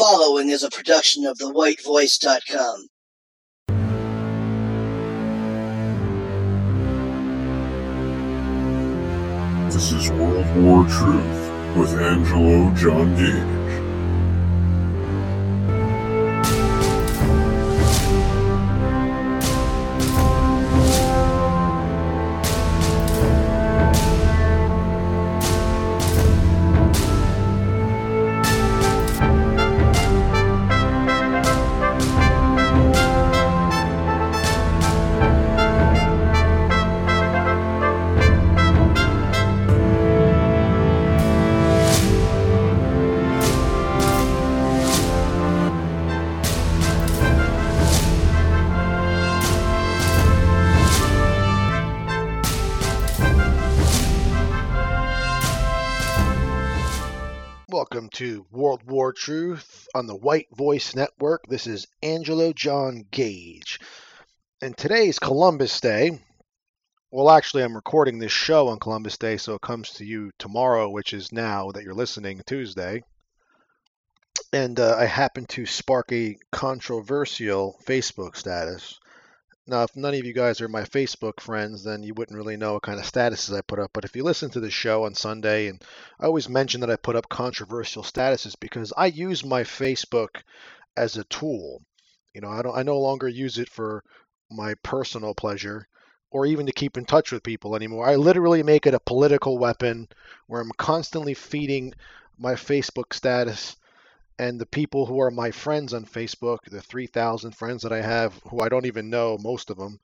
following is a production of thewhitevoice.com. This is World War Truth with Angelo John Gage. On the White Voice Network. This is Angelo John Gage. And today's Columbus Day. Well, actually, I'm recording this show on Columbus Day, so it comes to you tomorrow, which is now that you're listening, Tuesday. And uh, I happen to spark a controversial Facebook status. Now, if none of you guys are my Facebook friends, then you wouldn't really know what kind of statuses I put up. But if you listen to the show on Sunday, and I always mention that I put up controversial statuses because I use my Facebook as a tool. You know, I don't I no longer use it for my personal pleasure or even to keep in touch with people anymore. I literally make it a political weapon where I'm constantly feeding my Facebook status and the people who are my friends on Facebook, the 3,000 friends that I have who I don't even know, most of them,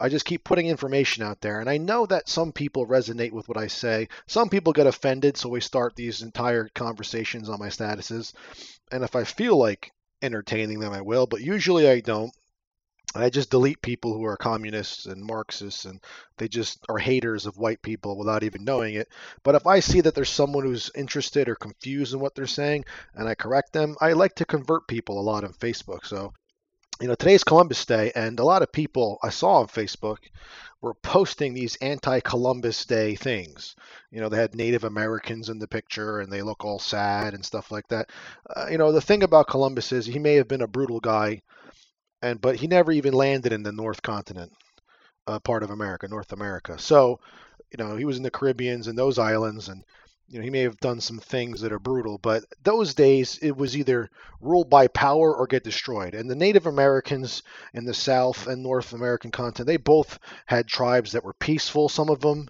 I just keep putting information out there. And I know that some people resonate with what I say. Some people get offended, so we start these entire conversations on my statuses. And if I feel like entertaining them, I will, but usually I don't. I just delete people who are communists and Marxists and they just are haters of white people without even knowing it. But if I see that there's someone who's interested or confused in what they're saying and I correct them, I like to convert people a lot on Facebook. So, you know, today's Columbus Day and a lot of people I saw on Facebook were posting these anti Columbus Day things. You know, they had Native Americans in the picture and they look all sad and stuff like that. Uh, you know, the thing about Columbus is he may have been a brutal guy and but he never even landed in the North Continent, uh, part of America, North America. So, you know, he was in the Caribbeans and those islands, and you know, he may have done some things that are brutal. But those days, it was either rule by power or get destroyed. And the Native Americans in the South and North American continent, they both had tribes that were peaceful. Some of them.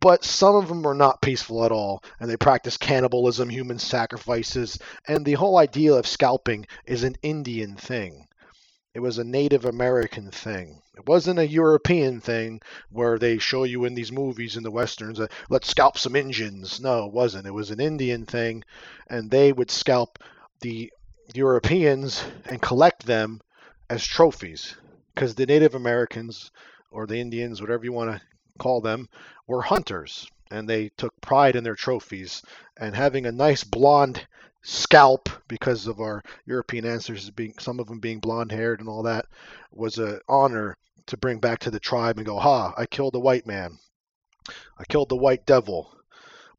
But some of them were not peaceful at all, and they practiced cannibalism, human sacrifices, and the whole idea of scalping is an Indian thing. It was a Native American thing. It wasn't a European thing where they show you in these movies in the westerns that let's scalp some Indians. No, it wasn't. It was an Indian thing, and they would scalp the Europeans and collect them as trophies because the Native Americans or the Indians, whatever you want to call them, were hunters and they took pride in their trophies. And having a nice blonde scalp because of our European ancestors being some of them being blonde haired and all that was an honor to bring back to the tribe and go, ha, I killed a white man. I killed the white devil.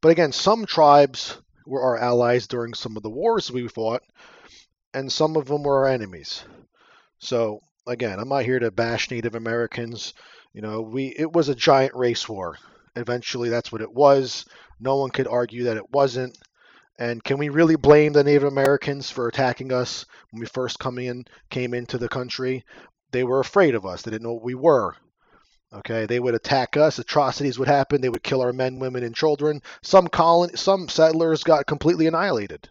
But again, some tribes were our allies during some of the wars we fought, and some of them were our enemies. So again, I'm not here to bash Native Americans. You know, we it was a giant race war. Eventually, that's what it was. No one could argue that it wasn't. And can we really blame the Native Americans for attacking us when we first come in, came into the country? They were afraid of us. They didn't know what we were. Okay, they would attack us. Atrocities would happen. They would kill our men, women, and children. Some colon, some settlers got completely annihilated.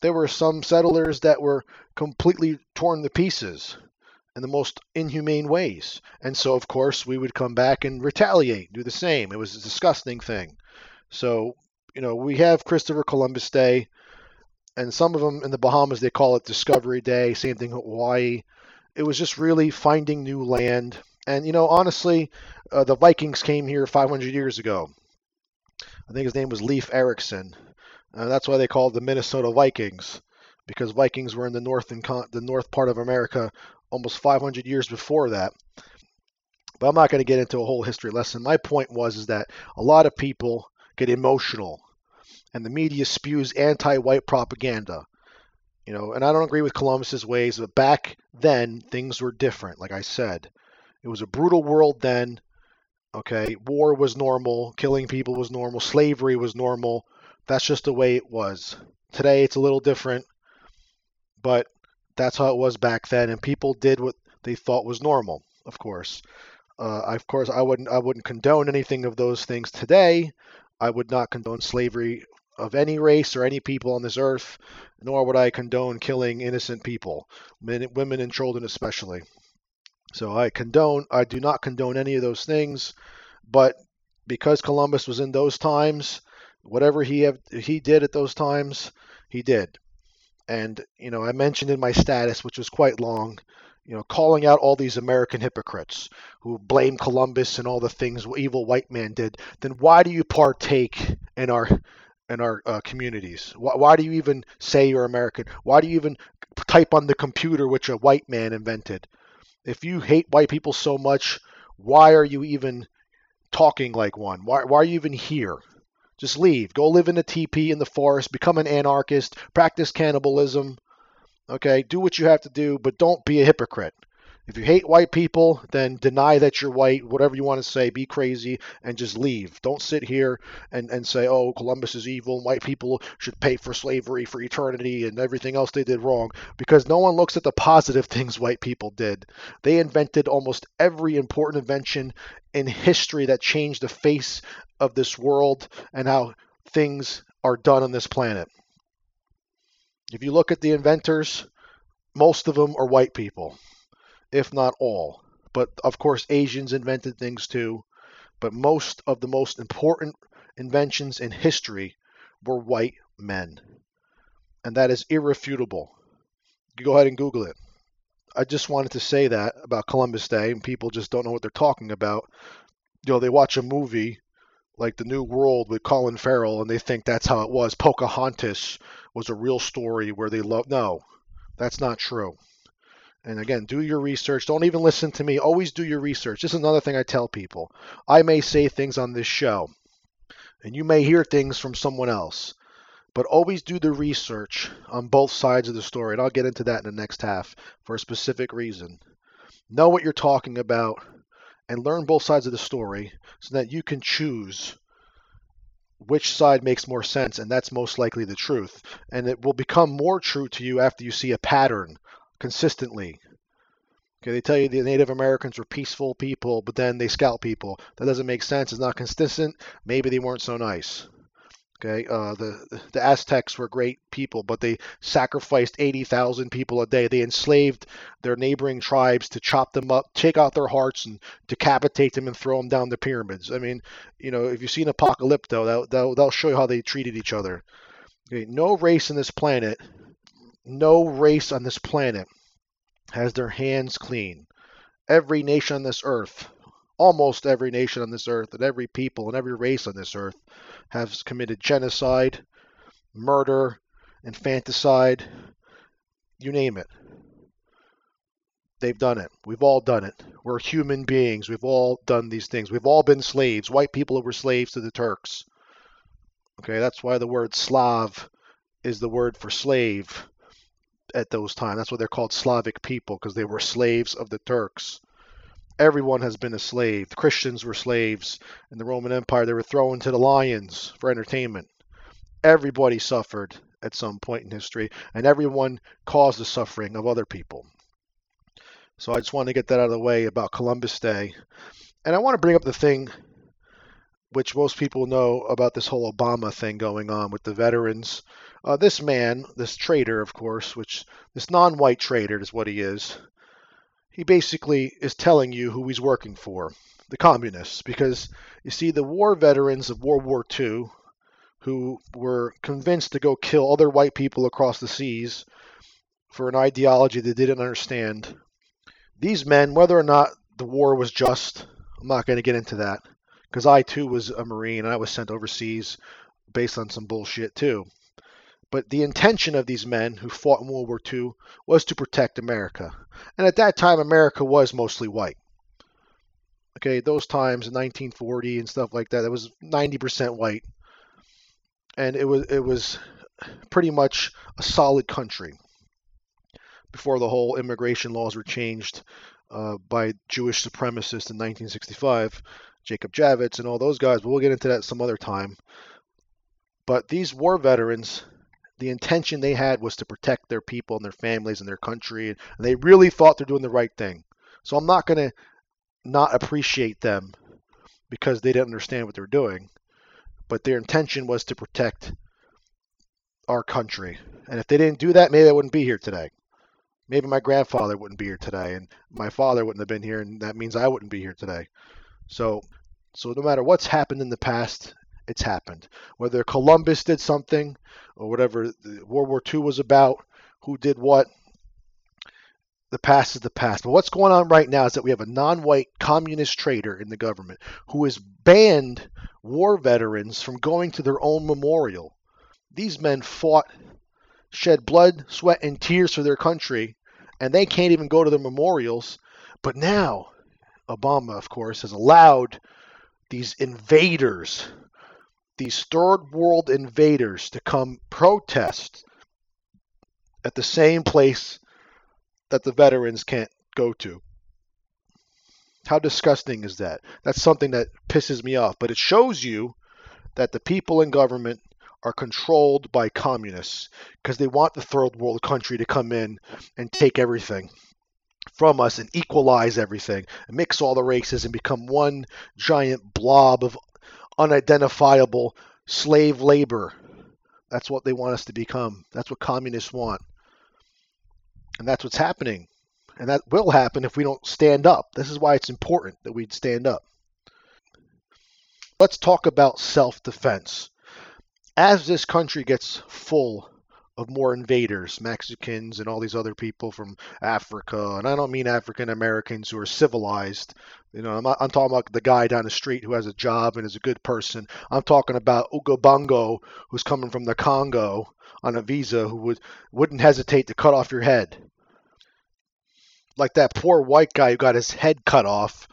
There were some settlers that were completely torn to pieces in the most inhumane ways. And so, of course, we would come back and retaliate, do the same. It was a disgusting thing. So, you know, we have Christopher Columbus Day, and some of them in the Bahamas they call it Discovery Day. Same thing in Hawaii. It was just really finding new land. And you know, honestly, uh, the Vikings came here 500 years ago. I think his name was Leif Erikson. Uh, that's why they called the Minnesota Vikings, because Vikings were in the north and con- the north part of America almost 500 years before that. But I'm not going to get into a whole history lesson. My point was is that a lot of people get emotional and the media spews anti-white propaganda. You know, and I don't agree with Columbus's ways, but back then things were different. Like I said, it was a brutal world then. Okay, war was normal, killing people was normal, slavery was normal. That's just the way it was. Today it's a little different, but that's how it was back then, and people did what they thought was normal. Of course, uh, of course, I wouldn't I wouldn't condone anything of those things today. I would not condone slavery of any race or any people on this earth, nor would I condone killing innocent people, men, women and children especially. So I condone, I do not condone any of those things, but because Columbus was in those times, whatever he have, he did at those times, he did. And you know, I mentioned in my status, which was quite long, you know, calling out all these American hypocrites who blame Columbus and all the things evil white man did. Then why do you partake in our in our uh, communities? Why, why do you even say you're American? Why do you even type on the computer which a white man invented? If you hate white people so much, why are you even talking like one? Why, why are you even here? Just leave. Go live in a teepee in the forest, become an anarchist, practice cannibalism. Okay, do what you have to do, but don't be a hypocrite. If you hate white people, then deny that you're white, whatever you want to say, be crazy, and just leave. Don't sit here and, and say, oh, Columbus is evil, and white people should pay for slavery for eternity and everything else they did wrong, because no one looks at the positive things white people did. They invented almost every important invention in history that changed the face of this world and how things are done on this planet. If you look at the inventors, most of them are white people if not all. But of course, Asians invented things too. But most of the most important inventions in history were white men. And that is irrefutable. You go ahead and Google it. I just wanted to say that about Columbus Day, and people just don't know what they're talking about. You know, they watch a movie like The New World with Colin Farrell, and they think that's how it was. Pocahontas was a real story where they love. No, that's not true. And again, do your research. Don't even listen to me. Always do your research. This is another thing I tell people. I may say things on this show, and you may hear things from someone else, but always do the research on both sides of the story. And I'll get into that in the next half for a specific reason. Know what you're talking about and learn both sides of the story so that you can choose which side makes more sense, and that's most likely the truth. And it will become more true to you after you see a pattern consistently. Okay, they tell you the Native Americans were peaceful people, but then they scalp people. That doesn't make sense. It's not consistent. Maybe they weren't so nice. Okay, uh, the the Aztecs were great people, but they sacrificed 80,000 people a day. They enslaved their neighboring tribes to chop them up, take out their hearts, and decapitate them and throw them down the pyramids. I mean, you know, if you've seen Apocalypto, that, that, that'll show you how they treated each other. Okay, no race on this planet no race on this planet has their hands clean. Every nation on this earth, almost every nation on this earth, and every people and every race on this earth has committed genocide, murder, infanticide, you name it. They've done it. We've all done it. We're human beings. We've all done these things. We've all been slaves. White people were slaves to the Turks. Okay, that's why the word Slav is the word for slave at those times. That's why they're called Slavic people because they were slaves of the Turks. Everyone has been a slave. Christians were slaves in the Roman Empire. They were thrown to the lions for entertainment. Everybody suffered at some point in history, and everyone caused the suffering of other people. So I just want to get that out of the way about Columbus Day. And I want to bring up the thing which most people know about this whole Obama thing going on with the veterans uh, this man, this traitor, of course, which this non-white traitor is what he is. He basically is telling you who he's working for, the communists, because you see the war veterans of World War II, who were convinced to go kill other white people across the seas for an ideology they didn't understand. These men, whether or not the war was just, I'm not going to get into that, because I too was a Marine and I was sent overseas based on some bullshit too. But the intention of these men who fought in World War II was to protect America. And at that time, America was mostly white. Okay, those times in 1940 and stuff like that, it was 90% white. And it was it was pretty much a solid country. before the whole immigration laws were changed uh, by Jewish supremacists in 1965, Jacob Javits and all those guys. But we'll get into that some other time. But these war veterans, the intention they had was to protect their people and their families and their country, and they really thought they're doing the right thing. So I'm not going to not appreciate them because they didn't understand what they were doing, but their intention was to protect our country. And if they didn't do that, maybe I wouldn't be here today. Maybe my grandfather wouldn't be here today, and my father wouldn't have been here, and that means I wouldn't be here today. So, so no matter what's happened in the past, it's happened. Whether Columbus did something or whatever World War II was about, who did what, the past is the past. But what's going on right now is that we have a non white communist traitor in the government who has banned war veterans from going to their own memorial. These men fought, shed blood, sweat, and tears for their country, and they can't even go to their memorials. But now, Obama, of course, has allowed these invaders, these third world invaders, to come protest at the same place that the veterans can't go to. How disgusting is that? That's something that pisses me off. But it shows you that the people in government are controlled by communists because they want the third world country to come in and take everything from us and equalize everything, and mix all the races and become one giant blob of unidentifiable slave labor. That's what they want us to become. That's what communists want. And that's what's happening. And that will happen if we don't stand up. This is why it's important that we stand up. Let's talk about self defense. As this country gets full of more invaders, Mexicans and all these other people from Africa, and I don't mean African Americans who are civilized. You know, I'm, I'm, talking about the guy down the street who has a job and is a good person. I'm talking about Ugabongo, who's coming from the Congo on a visa, who would wouldn't hesitate to cut off your head like that poor white guy who got his head cut off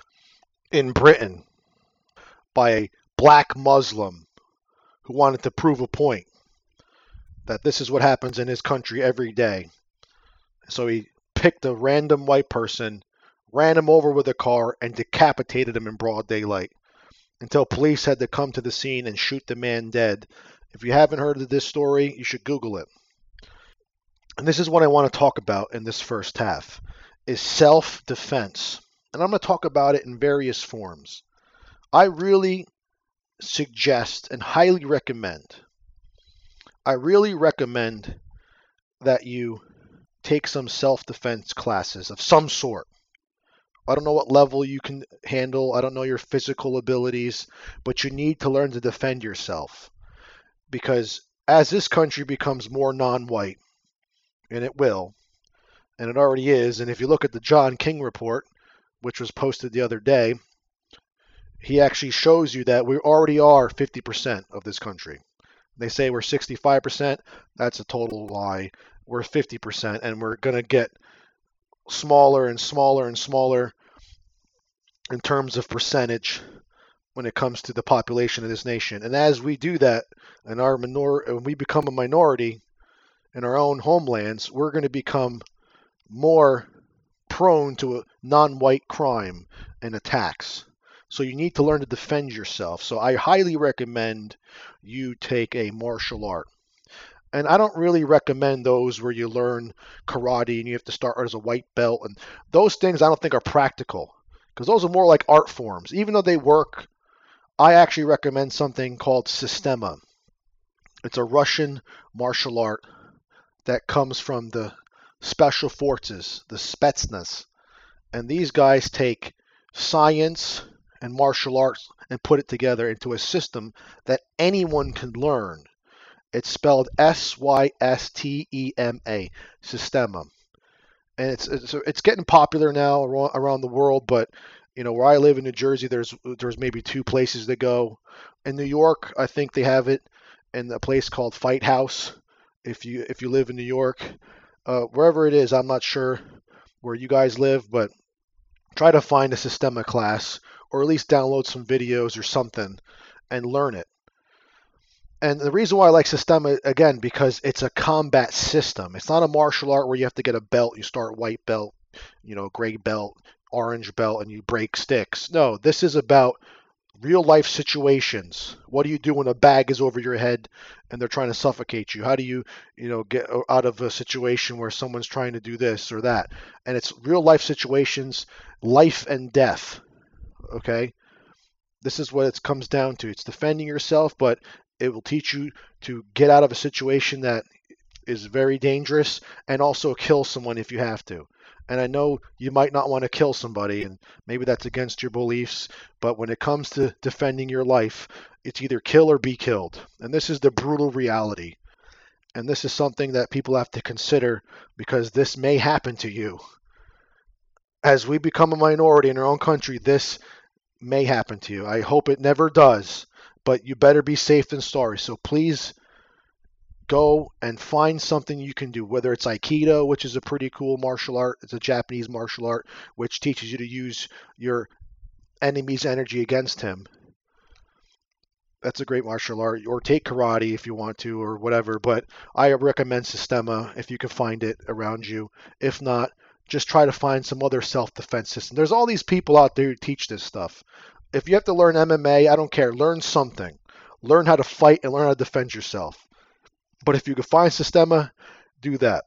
in Britain by a black Muslim who wanted to prove a point that this is what happens in his country every day. So he picked a random white person, ran him over with a car, and decapitated him in broad daylight until police had to come to the scene and shoot the man dead. If you haven't heard of this story, you should Google it. And this is what I want to talk about in this first half is self defense. And I'm going to talk about it in various forms. I really suggest and highly recommend, I really recommend that you take some self defense classes of some sort. I don't know what level you can handle, I don't know your physical abilities, but you need to learn to defend yourself. Because as this country becomes more non white, and it will, and it already is. And if you look at the John King report, which was posted the other day, he actually shows you that we already are 50% of this country. They say we're 65%. That's a total lie. We're 50%, and we're going to get smaller and smaller and smaller in terms of percentage when it comes to the population of this nation. And as we do that, and our minor, when we become a minority in our own homelands, we're going to become more prone to non-white crime and attacks. So you need to learn to defend yourself. So I highly recommend you take a martial art. And I don't really recommend those where you learn karate and you have to start as a white belt. And those things I don't think are practical because those are more like art forms. Even though they work, I actually recommend something called Systema. It's a Russian martial art that comes from the special forces, the Spetsnaz. And these guys take science and martial arts and put it together into a system that anyone can learn. It's spelled S Y S T E M A, Systema. And it's, it's it's getting popular now around the world, but you know where I live in New Jersey, there's there's maybe two places to go. In New York, I think they have it in a place called Fight House. If you if you live in New York, uh, wherever it is, I'm not sure where you guys live, but try to find a Systema class or at least download some videos or something and learn it. And the reason why I like Systema again because it's a combat system. It's not a martial art where you have to get a belt. You start white belt, you know, gray belt, orange belt, and you break sticks. No, this is about real life situations. What do you do when a bag is over your head and they're trying to suffocate you? How do you, you know, get out of a situation where someone's trying to do this or that? And it's real life situations, life and death. Okay? This is what it comes down to. It's defending yourself, but it will teach you to get out of a situation that is very dangerous and also kill someone if you have to. And I know you might not want to kill somebody, and maybe that's against your beliefs, but when it comes to defending your life, it's either kill or be killed. And this is the brutal reality. And this is something that people have to consider because this may happen to you. As we become a minority in our own country, this may happen to you. I hope it never does, but you better be safe than sorry. So please go and find something you can do, whether it's Aikido, which is a pretty cool martial art, it's a Japanese martial art, which teaches you to use your enemy's energy against him. That's a great martial art. Or take karate if you want to, or whatever. But I recommend Systema if you can find it around you. If not, just try to find some other self defense system. There's all these people out there who teach this stuff. If you have to learn MMA, I don't care. Learn something. Learn how to fight and learn how to defend yourself. But if you can find Systema, do that.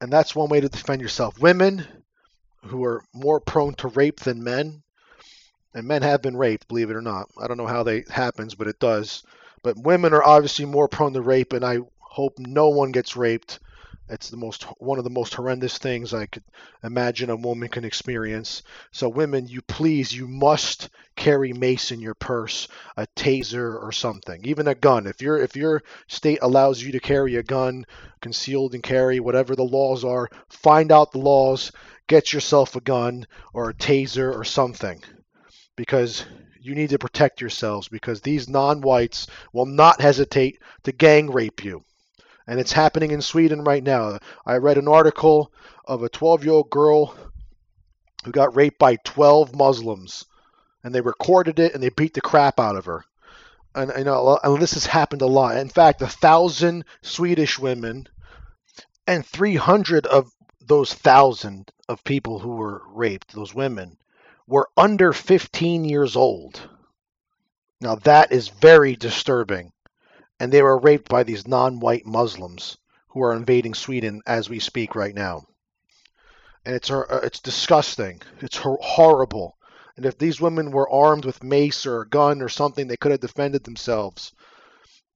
And that's one way to defend yourself. Women who are more prone to rape than men, and men have been raped, believe it or not. I don't know how that happens, but it does. But women are obviously more prone to rape, and I hope no one gets raped it's the most one of the most horrendous things I could imagine a woman can experience. So women, you please, you must carry mace in your purse, a taser or something, even a gun. If your if your state allows you to carry a gun, concealed and carry, whatever the laws are, find out the laws, get yourself a gun or a taser or something. Because you need to protect yourselves because these non-whites will not hesitate to gang rape you and it's happening in Sweden right now. I read an article of a 12 year old girl who got raped by 12 Muslims, and they recorded it and they beat the crap out of her. And you know, and this has happened a lot. In fact, a thousand Swedish women and 300 of those thousand of people who were raped, those women, were under 15 years old. Now that is very disturbing and they were raped by these non-white Muslims who are invading Sweden as we speak right now. And it's uh, it's disgusting. It's horrible. And if these women were armed with mace or a gun or something, they could have defended themselves.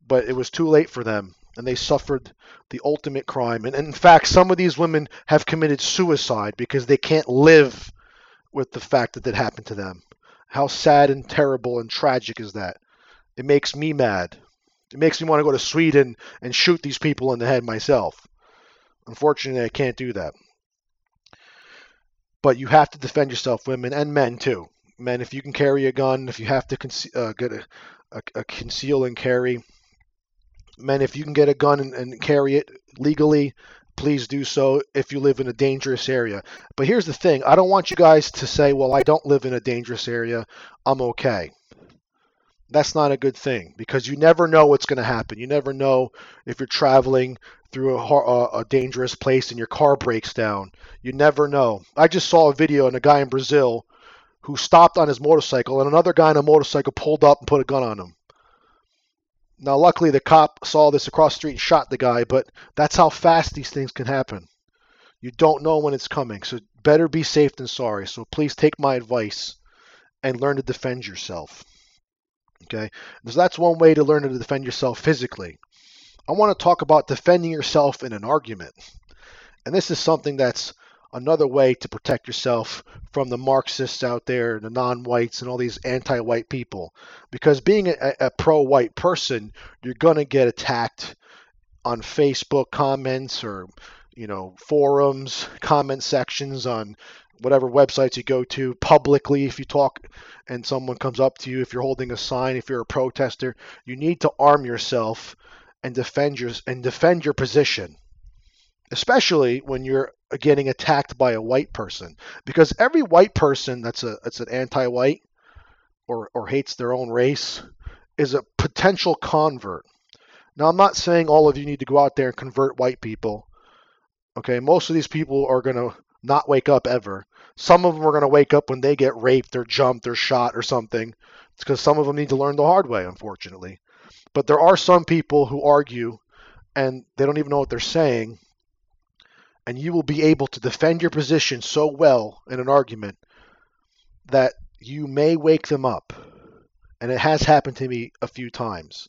But it was too late for them, and they suffered the ultimate crime. And in fact, some of these women have committed suicide because they can't live with the fact that that happened to them. How sad and terrible and tragic is that? It makes me mad. It makes me want to go to Sweden and shoot these people in the head myself. Unfortunately, I can't do that. But you have to defend yourself, women and men too. Men, if you can carry a gun, if you have to uh, get a, a, a, conceal and carry, men, if you can get a gun and, and carry it legally, please do so if you live in a dangerous area. But here's the thing I don't want you guys to say, well, I don't live in a dangerous area. I'm okay that's not a good thing because you never know what's going to happen. You never know if you're traveling through a, uh, a, dangerous place and your car breaks down. You never know. I just saw a video and a guy in Brazil who stopped on his motorcycle and another guy on a motorcycle pulled up and put a gun on him. Now, luckily, the cop saw this across the street and shot the guy, but that's how fast these things can happen. You don't know when it's coming, so better be safe than sorry. So please take my advice and learn to defend yourself. Okay, so that's one way to learn how to defend yourself physically. I want to talk about defending yourself in an argument. And this is something that's another way to protect yourself from the Marxists out there, the non whites, and all these anti white people. Because being a, a pro white person, you're going to get attacked on Facebook comments or you know forums comment sections on whatever websites you go to publicly if you talk and someone comes up to you if you're holding a sign if you're a protester you need to arm yourself and defend your and defend your position especially when you're getting attacked by a white person because every white person that's a that's an anti-white or or hates their own race is a potential convert. Now, I'm not saying all of you need to go out there and convert white people. Okay, most of these people are going to not wake up ever. Some of them are going to wake up when they get raped or jumped or shot or something. It's because some of them need to learn the hard way, unfortunately. But there are some people who argue and they don't even know what they're saying. And you will be able to defend your position so well in an argument that you may wake them up. And it has happened to me a few times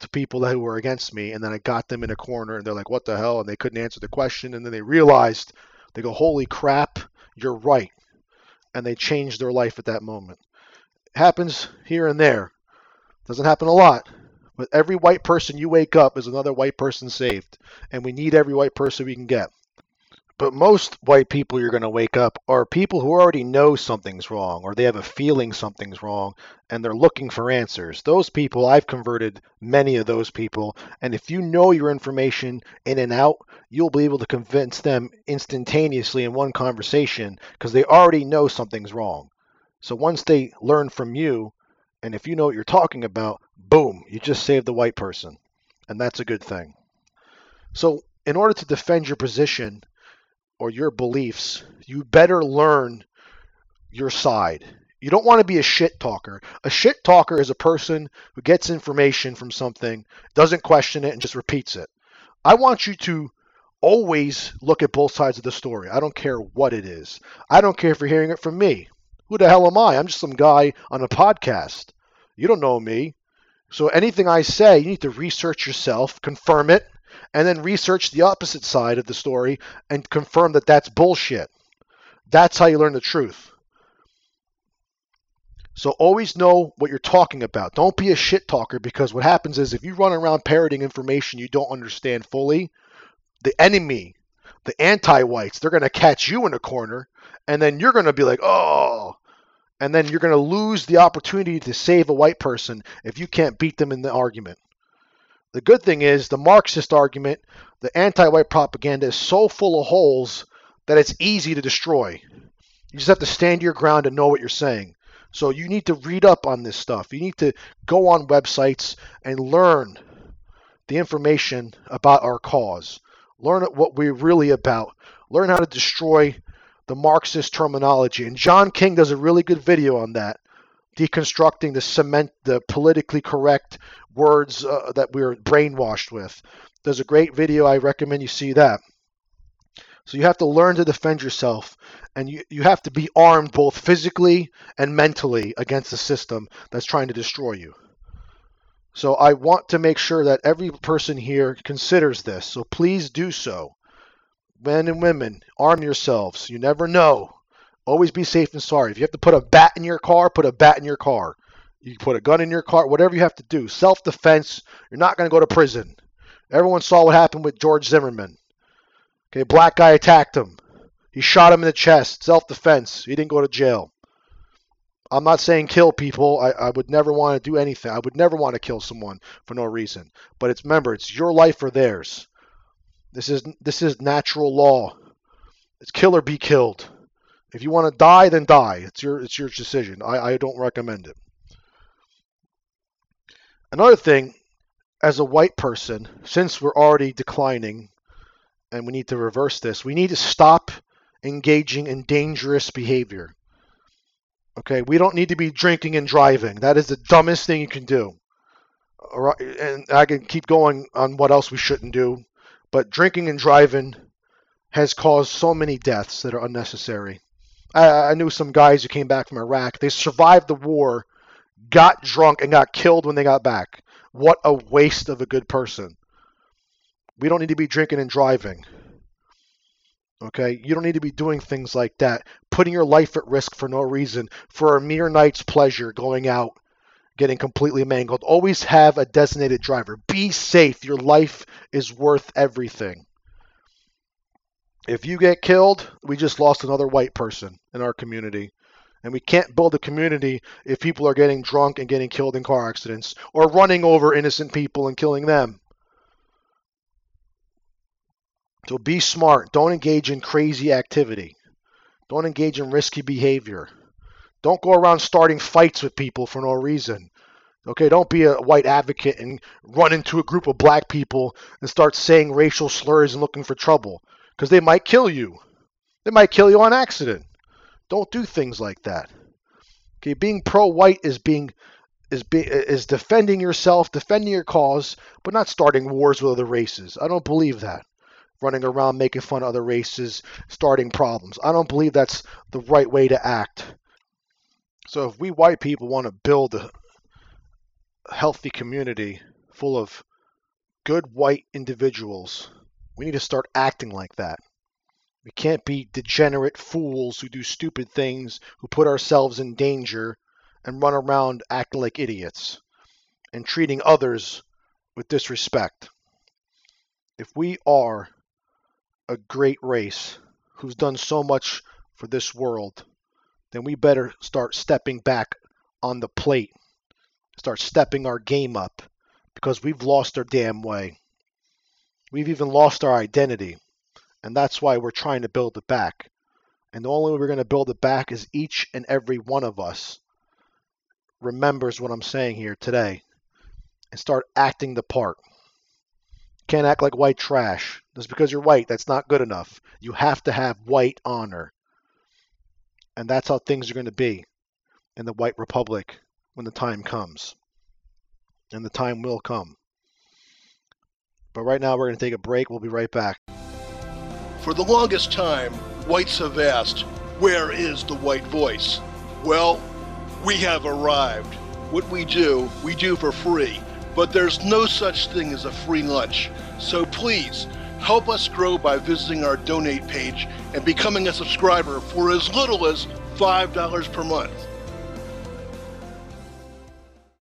to people who were against me, and then I got them in a corner, and they're like, "What the hell?" and they couldn't answer the question, and then they realized, they go, "Holy crap, you're right," and they change their life at that moment. It happens here and there. Doesn't happen a lot, but every white person you wake up is another white person saved, and we need every white person we can get. But most white people you're going to wake up are people who already know something's wrong or they have a feeling something's wrong and they're looking for answers. Those people, I've converted many of those people. And if you know your information in and out, you'll be able to convince them instantaneously in one conversation because they already know something's wrong. So once they learn from you, and if you know what you're talking about, boom, you just saved the white person. And that's a good thing. So, in order to defend your position, or your beliefs, you better learn your side. You don't want to be a shit talker. A shit talker is a person who gets information from something, doesn't question it, and just repeats it. I want you to always look at both sides of the story. I don't care what it is. I don't care if you're hearing it from me. Who the hell am I? I'm just some guy on a podcast. You don't know me. So anything I say, you need to research yourself, confirm it, and then research the opposite side of the story and confirm that that's bullshit. That's how you learn the truth. So always know what you're talking about. Don't be a shit talker because what happens is if you run around parroting information you don't understand fully, the enemy, the anti-whites, they're going to catch you in a corner and then you're going to be like, "Oh, and then you're going to lose the opportunity to save a white person if you can't beat them in the argument. The good thing is the Marxist argument, the anti white propaganda is so full of holes that it's easy to destroy. You just have to stand your ground and know what you're saying. So you need to read up on this stuff. You need to go on websites and learn the information about our cause. Learn what we're really about. Learn how to destroy the Marxist terminology. And John King does a really good video on that, deconstructing the cement, the politically correct words uh, that we are brainwashed with. There's a great video. I recommend you see that. So you have to learn to defend yourself, and you, you have to be armed both physically and mentally against the system that's trying to destroy you. So I want to make sure that every person here considers this. So please do so. Men and women, arm yourselves. You never know. Always be safe and sorry. If you have to put a bat in your car, put a bat in your car. You put a gun in your car, whatever you have to do. Self defense. You're not going to go to prison. Everyone saw what happened with George Zimmerman. Okay, black guy attacked him. He shot him in the chest. Self defense. He didn't go to jail. I'm not saying kill people. I, I would never want to do anything. I would never want to kill someone for no reason. But it's remember, it's your life or theirs. This is this is natural law. It's kill or be killed. If you want to die, then die. It's your it's your decision. I, I don't recommend it. Another thing, as a white person, since we're already declining and we need to reverse this, we need to stop engaging in dangerous behavior. Okay, we don't need to be drinking and driving. That is the dumbest thing you can do. All right, and I can keep going on what else we shouldn't do, but drinking and driving has caused so many deaths that are unnecessary. I, I knew some guys who came back from Iraq. They survived the war got drunk and got killed when they got back. What a waste of a good person. We don't need to be drinking and driving. Okay? You don't need to be doing things like that, putting your life at risk for no reason, for a mere night's pleasure, going out, getting completely mangled. Always have a designated driver. Be safe. Your life is worth everything. If you get killed, we just lost another white person in our community. And we can't build a community if people are getting drunk and getting killed in car accidents or running over innocent people and killing them. So be smart. Don't engage in crazy activity. Don't engage in risky behavior. Don't go around starting fights with people for no reason. Okay, don't be a white advocate and run into a group of black people and start saying racial slurs and looking for trouble because they might kill you. They might kill you on accident. Don't do things like that. Okay, being pro-white is being is be, is defending yourself, defending your cause, but not starting wars with other races. I don't believe that. Running around making fun of other races, starting problems. I don't believe that's the right way to act. So if we white people want to build a healthy community full of good white individuals, we need to start acting like that. We can't be degenerate fools who do stupid things, who put ourselves in danger, and run around acting like idiots and treating others with disrespect. If we are a great race who's done so much for this world, then we better start stepping back on the plate, start stepping our game up because we've lost our damn way. We've even lost our identity, and that's why we're trying to build it back. And the only way we're going to build it back is each and every one of us remembers what I'm saying here today and start acting the part. Can't act like white trash. Just because you're white, that's not good enough. You have to have white honor. And that's how things are going to be in the white republic when the time comes. And the time will come. But right now, we're going to take a break. We'll be right back. For the longest time, whites have asked, Where is the white voice? Well, we have arrived. What we do, we do for free. But there's no such thing as a free lunch. So please, help us grow by visiting our donate page and becoming a subscriber for as little as $5 per month.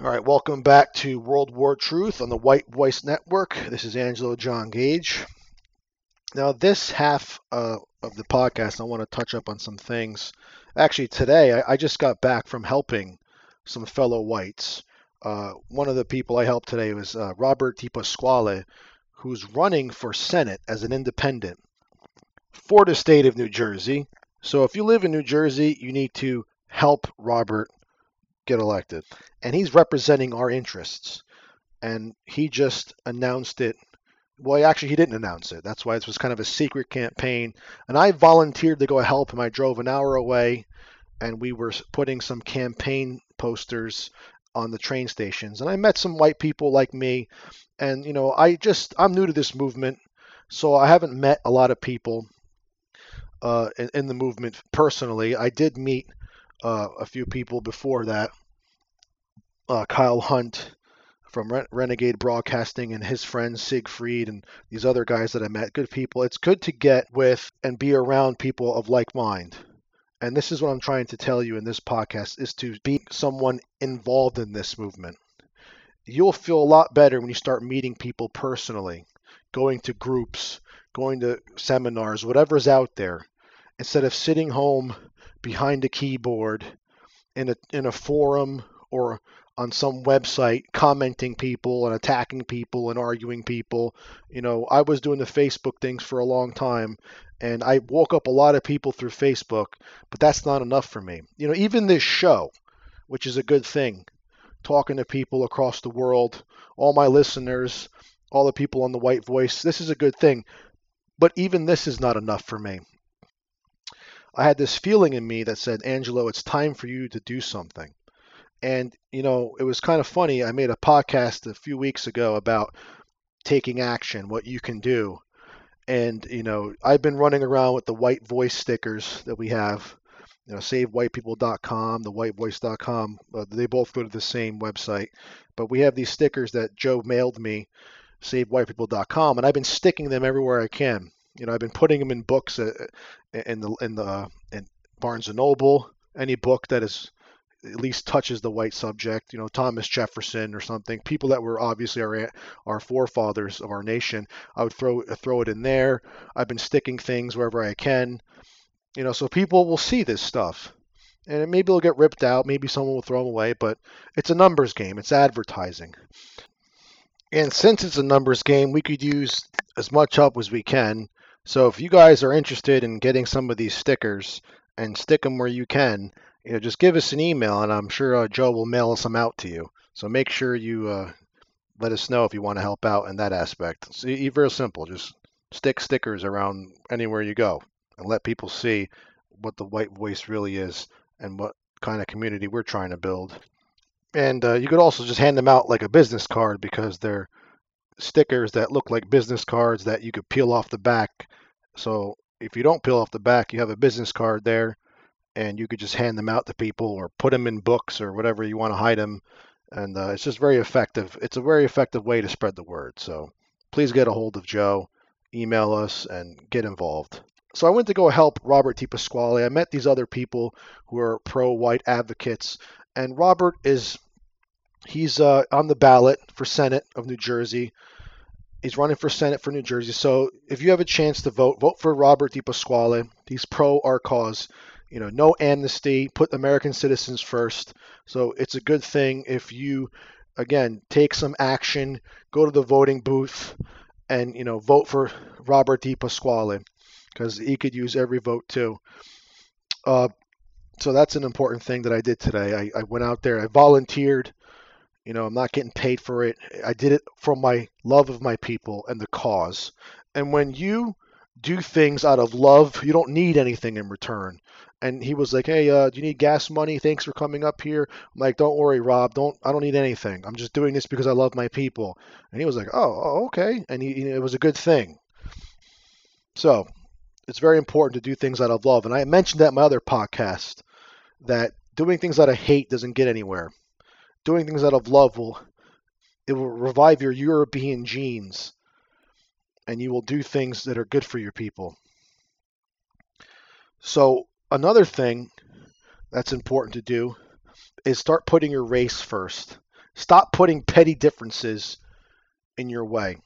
All right, welcome back to World War Truth on the White Voice Network. This is Angelo John Gage. Now, this half uh, of the podcast, I want to touch up on some things. Actually, today I, I just got back from helping some fellow whites. Uh, one of the people I helped today was uh, Robert Di Pasquale, who's running for Senate as an independent for the state of New Jersey. So, if you live in New Jersey, you need to help Robert get elected. And he's representing our interests. And he just announced it. Well, actually, he didn't announce it. That's why this was kind of a secret campaign. And I volunteered to go help him. I drove an hour away and we were putting some campaign posters on the train stations. And I met some white people like me. And, you know, I just, I'm new to this movement. So I haven't met a lot of people uh, in, in the movement personally. I did meet uh, a few people before that. Uh, Kyle Hunt from Ren- Renegade Broadcasting and his friend Siegfried and these other guys that I met. Good people. It's good to get with and be around people of like mind. And this is what I'm trying to tell you in this podcast is to be someone involved in this movement. You'll feel a lot better when you start meeting people personally, going to groups, going to seminars, whatever's out there, instead of sitting home behind a keyboard in a in a forum or on some website commenting people and attacking people and arguing people. You know, I was doing the Facebook things for a long time and I woke up a lot of people through Facebook, but that's not enough for me. You know, even this show, which is a good thing, talking to people across the world, all my listeners, all the people on the White Voice, this is a good thing. But even this is not enough for me. I had this feeling in me that said, Angelo, it's time for you to do something. And, you know, it was kind of funny. I made a podcast a few weeks ago about taking action, what you can do. And, you know, I've been running around with the white voice stickers that we have. you know, SaveWhitePeople.com, TheWhiteVoice.com. Uh, they both go to the same website. But we have these stickers that Joe mailed me, SaveWhitePeople.com, and I've been sticking them everywhere I can. You know, I've been putting them in books uh, in the in the in Barnes and Noble, any book that is at least touches the white subject, you know, Thomas Jefferson or something, people that were obviously our our forefathers of our nation. I would throw throw it in there. I've been sticking things wherever I can, you know, so people will see this stuff, and maybe it'll get ripped out, maybe someone will throw them away, but it's a numbers game. It's advertising, and since it's a numbers game, we could use as much help as we can. So if you guys are interested in getting some of these stickers and stick them where you can you know, just give us an email, and I'm sure uh, Joe will mail some out to you. So make sure you uh, let us know if you want to help out in that aspect. It's very simple. Just stick stickers around anywhere you go, and let people see what the white voice really is and what kind of community we're trying to build. And uh, you could also just hand them out like a business card because they're stickers that look like business cards that you could peel off the back. So if you don't peel off the back, you have a business card there and you could just hand them out to people or put them in books or whatever you want to hide them. And uh, it's just very effective. It's a very effective way to spread the word. So please get a hold of Joe, email us, and get involved. So I went to go help Robert Di Pasquale. I met these other people who are pro-white advocates, and Robert is he's uh, on the ballot for Senate of New Jersey. He's running for Senate for New Jersey. So if you have a chance to vote, vote for Robert Di Pasquale. He's pro our cause you know, no amnesty, put American citizens first. So it's a good thing if you, again, take some action, go to the voting booth, and you know, vote for Robert Di Pasquale because he could use every vote too. Uh, so that's an important thing that I did today. I, I went out there, I volunteered. You know, I'm not getting paid for it. I did it from my love of my people and the cause. And when you do things out of love, you don't need anything in return and he was like, "Hey, uh, do you need gas money? Thanks for coming up here." I'm like, "Don't worry, Rob. Don't. I don't need anything. I'm just doing this because I love my people." And he was like, "Oh, oh okay." And he, it was a good thing. So, it's very important to do things out of love. And I mentioned that in my other podcast that doing things out of hate doesn't get anywhere. Doing things out of love will it will revive your European genes, and you will do things that are good for your people. So another thing that's important to do is start putting your race first. Stop putting petty differences in your way.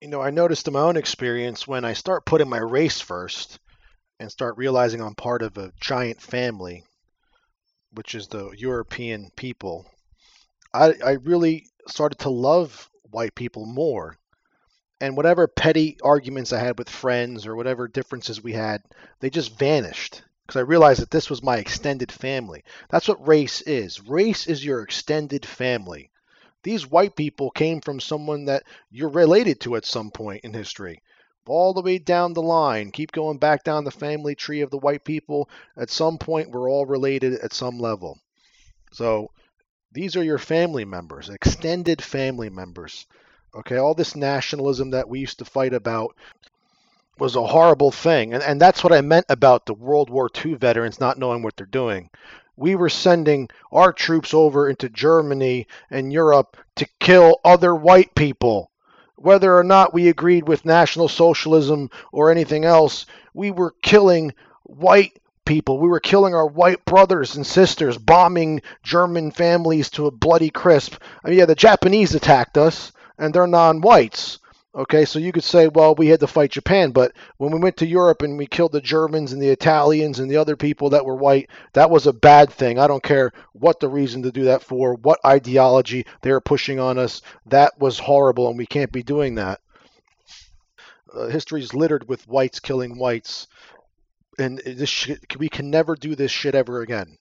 You know, I noticed in my own experience when I start putting my race first and start realizing I'm part of a giant family, which is the European people, I, I really started to love white people more and whatever petty arguments I had with friends or whatever differences we had, they just vanished because I realized that this was my extended family. That's what race is. Race is your extended family. These white people came from someone that you're related to at some point in history. All the way down the line, keep going back down the family tree of the white people. At some point, we're all related at some level. So these are your family members, extended family members. Okay, all this nationalism that we used to fight about was a horrible thing. And, and that's what I meant about the World War II veterans not knowing what they're doing. We were sending our troops over into Germany and Europe to kill other white people. Whether or not we agreed with National Socialism or anything else, we were killing white people. We were killing our white brothers and sisters, bombing German families to a bloody crisp. I mean, yeah, the Japanese attacked us and they're non-whites. Okay, so you could say, well, we had to fight Japan, but when we went to Europe and we killed the Germans and the Italians and the other people that were white, that was a bad thing. I don't care what the reason to do that for, what ideology they were pushing on us. That was horrible, and we can't be doing that. Uh, History is littered with whites killing whites, and this shit, we can never do this shit ever again.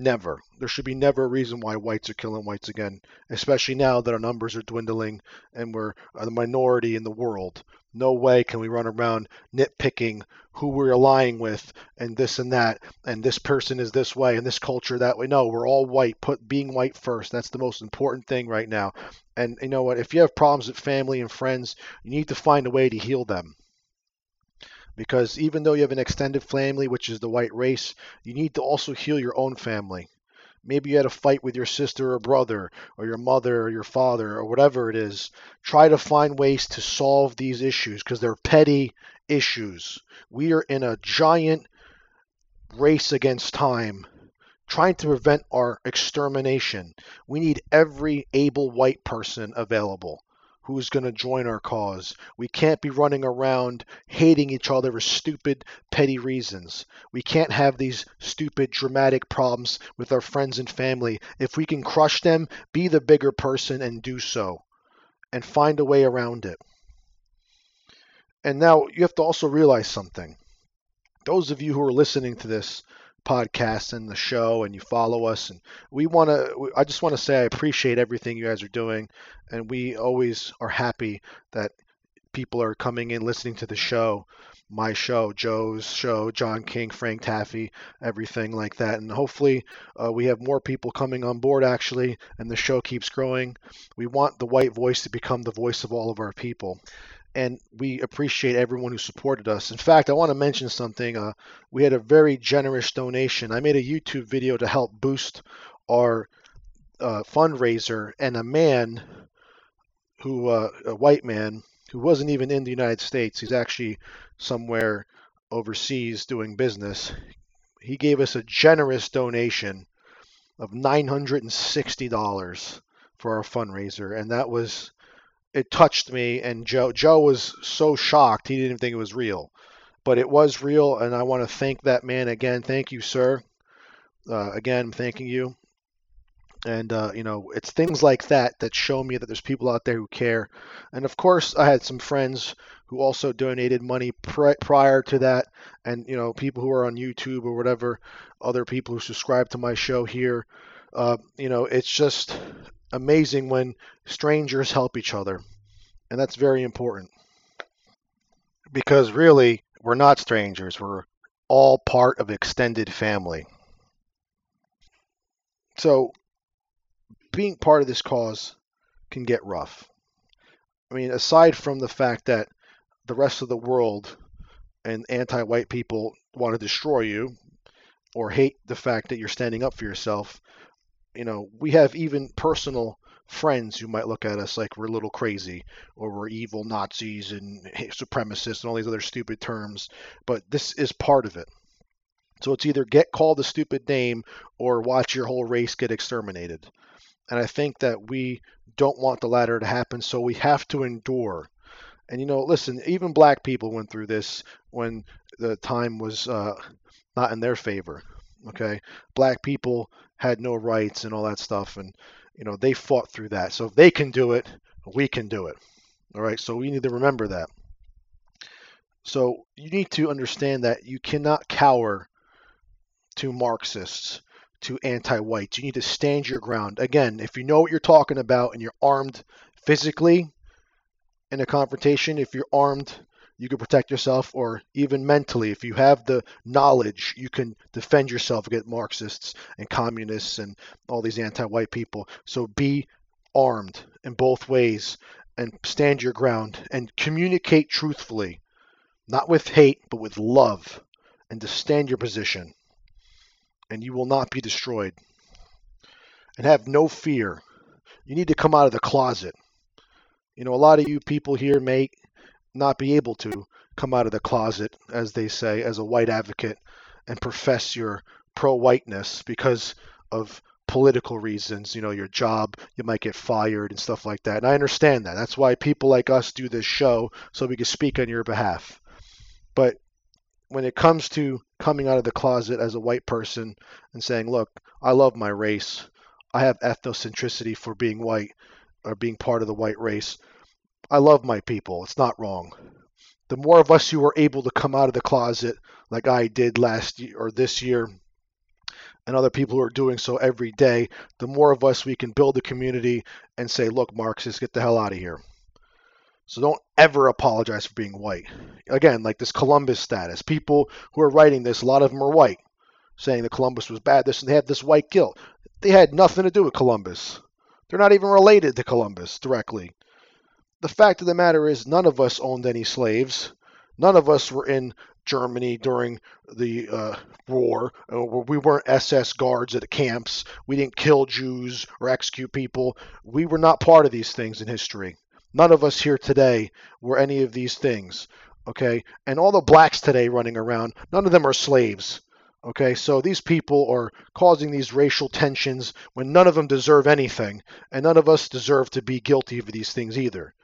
Never. There should be never a reason why whites are killing whites again, especially now that our numbers are dwindling and we're the minority in the world. No way can we run around nitpicking who we're aligning with and this and that and this person is this way and this culture that way. No, we're all white. Put being white first. That's the most important thing right now. And you know what? If you have problems with family and friends, you need to find a way to heal them. Because even though you have an extended family, which is the white race, you need to also heal your own family. Maybe you had a fight with your sister or brother, or your mother or your father, or whatever it is. Try to find ways to solve these issues because they're petty issues. We are in a giant race against time trying to prevent our extermination. We need every able white person available who's going to join our cause. We can't be running around hating each other for stupid, petty reasons. We can't have these stupid, dramatic problems with our friends and family. If we can crush them, be the bigger person and do so, and find a way around it. And now you have to also realize something. Those of you who are listening to this podcast and the show and you follow us. And we want to i just want to say i appreciate everything you guys are doing. And we always are happy that people are coming in listening to the show my show joe's show john king frank taffy everything like that. And hopefully uh, we have more people coming on board actually and the show keeps growing. We want the white voice to become the voice of all of our people and we appreciate everyone who supported us. In fact, I want to mention something. Uh, we had a very generous donation. I made a YouTube video to help boost our uh, fundraiser, and a man who, uh, a white man, who wasn't even in the United States, he's actually somewhere overseas doing business. He gave us a generous donation of $960 for our fundraiser, and that was it touched me and Joe Joe was so shocked he didn't even think it was real. But it was real and I want to thank that man again. Thank you, sir. Uh, again, thanking you. And uh, you know, it's things like that that show me that there's people out there who care. And of course, I had some friends who also donated money pri- prior to that, and you know, people who are on YouTube or whatever, other people who subscribe to my show here. Uh, you know, it's just amazing when strangers help each other. And that's very important. Because really, we're not strangers. We're all part of extended family. So, being part of this cause can get rough. I mean, aside from the fact that the rest of the world and anti white people want to destroy you or hate the fact that you're standing up for yourself, you know, we have even personal friends who might look at us like we're a little crazy or we're evil Nazis and supremacists and all these other stupid terms, but this is part of it. So it's either get called a stupid name or watch your whole race get exterminated. And I think that we don't want the latter to happen, so we have to endure. And you know, listen, even black people went through this when the time was uh, not in their favor. Okay, black people had no rights and all that stuff, and you know they fought through that. So if they can do it, we can do it. All right, so we need to remember that. So you need to understand that you cannot cower to Marxists, to anti-whites. You need to stand your ground. Again, if you know what you're talking about and you're armed physically in a confrontation, if you're armed you can protect yourself, or even mentally, if you have the knowledge, you can defend yourself against Marxists and communists and all these anti white people. So be armed in both ways and stand your ground and communicate truthfully, not with hate, but with love, and to stand your position. And you will not be destroyed. And have no fear. You need to come out of the closet. You know, a lot of you people here may not be able to come out of the closet, as they say, as a white advocate and profess your pro whiteness because of political reasons, you know, your job, you might get fired and stuff like that. And I understand that. That's why people like us do this show so we can speak on your behalf. But when it comes to coming out of the closet as a white person and saying, look, I love my race, I have ethnocentricity for being white or being part of the white race, I love my people. It's not wrong. The more of us who are able to come out of the closet, like I did last year or this year, and other people who are doing so every day, the more of us we can build a community and say, look, Marxists, get the hell out of here. So don't ever apologize for being white. Again, like this Columbus status. People who are writing this, a lot of them are white, saying that Columbus was bad, this, and they had this white guilt. They had nothing to do with Columbus. They're not even related to Columbus directly the fact of the matter is, none of us owned any slaves. None of us were in Germany during the uh, war. Uh, we weren't SS guards at the camps. We didn't kill Jews or execute people. We were not part of these things in history. None of us here today were any of these things. Okay, and all the blacks today running around, none of them are slaves. Okay, so these people are causing these racial tensions when none of them deserve anything, and none of us deserve to be guilty of these things either.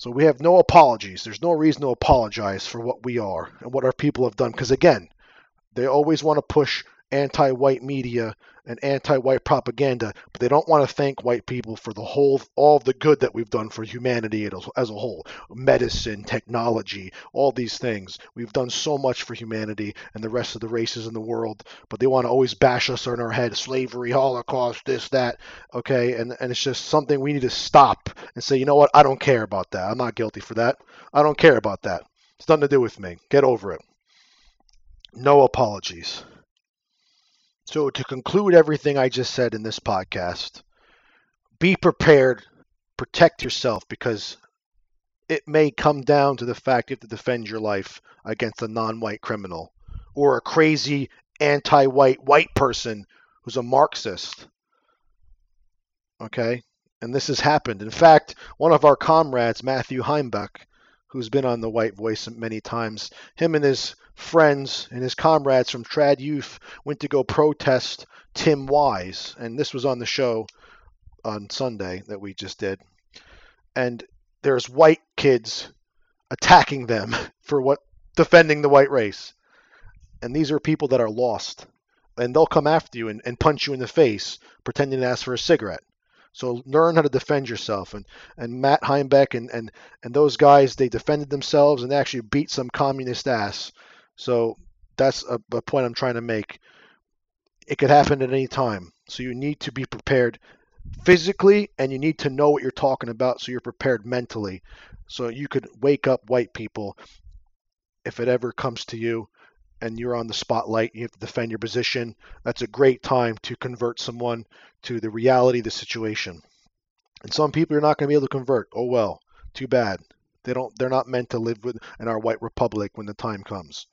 So we have no apologies. There's no reason to apologize for what we are and what our people have done. Because again, they always want to push anti white media and anti-white propaganda, but they don't want to thank white people for the whole, all the good that we've done for humanity as a whole. Medicine, technology, all these things. We've done so much for humanity and the rest of the races in the world, but they want to always bash us on our head: slavery, Holocaust, this, that. Okay, and and it's just something we need to stop and say, you know what? I don't care about that. I'm not guilty for that. I don't care about that. It's nothing to do with me. Get over it. No apologies. So, to conclude everything I just said in this podcast, be prepared, protect yourself because it may come down to the fact you have to defend your life against a non white criminal or a crazy anti white white person who's a Marxist. Okay? And this has happened. In fact, one of our comrades, Matthew Heimbach, who's been on the White Voice many times, him and his friends and his comrades from Trad Youth went to go protest Tim Wise, and this was on the show on Sunday that we just did. And there's white kids attacking them for what defending the white race. And these are people that are lost. And they'll come after you and, and punch you in the face, pretending to ask for a cigarette. So learn how to defend yourself. And, and Matt Heimbach and, and, and those guys, they defended themselves and actually beat some communist ass. So that's a, a point I'm trying to make. It could happen at any time. So you need to be prepared physically and you need to know what you're talking about so you're prepared mentally. So you could wake up white people if it ever comes to you and you're on the spotlight, you have to defend your position. That's a great time to convert someone to the reality of the situation. And some people you're not going to be able to convert. Oh well, too bad. They don't. They're not meant to live with in our white republic when the time comes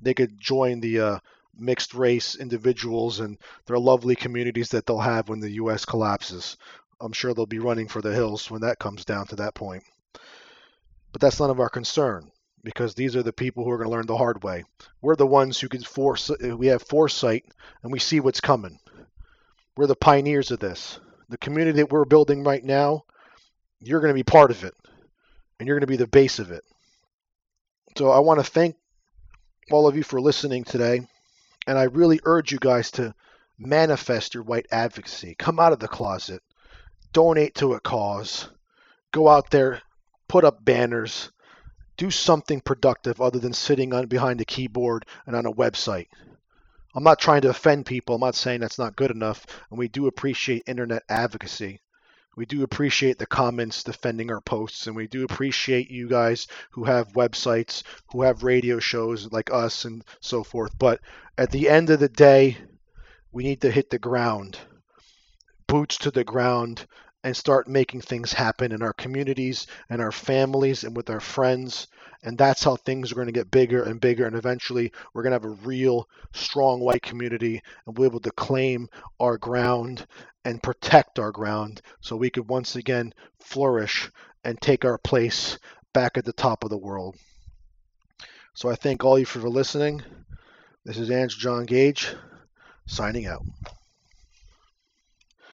they could join the uh, mixed race individuals and their lovely communities that they'll have when the U.S. collapses. I'm sure they'll be running for the hills when that comes down to that point. But that's none of our concern because these are the people who are going to learn the hard way. We're the ones who can force we have foresight and we see what's coming. We're the pioneers of this. The community that we're building right now, you're going to be part of it and you're going to be the base of it. So I want to thank all of you for listening today. And I really urge you guys to manifest your white advocacy. Come out of the closet, donate to a cause, go out there, put up banners, do something productive other than sitting on behind a keyboard and on a website. I'm not trying to offend people. I'm not saying that's not good enough, and we do appreciate internet advocacy. We do appreciate the comments defending our posts, and we do appreciate you guys who have websites, who have radio shows like us, and so forth. But at the end of the day, we need to hit the ground, boots to the ground, and start making things happen in our communities and our families and with our friends. And that's how things are going to get bigger and bigger. And eventually, we're going to have a real strong white community and we'll be able to claim our ground and protect our ground so we could once again flourish and take our place back at the top of the world. So I thank all you for listening. This is Andrew John Gage signing out.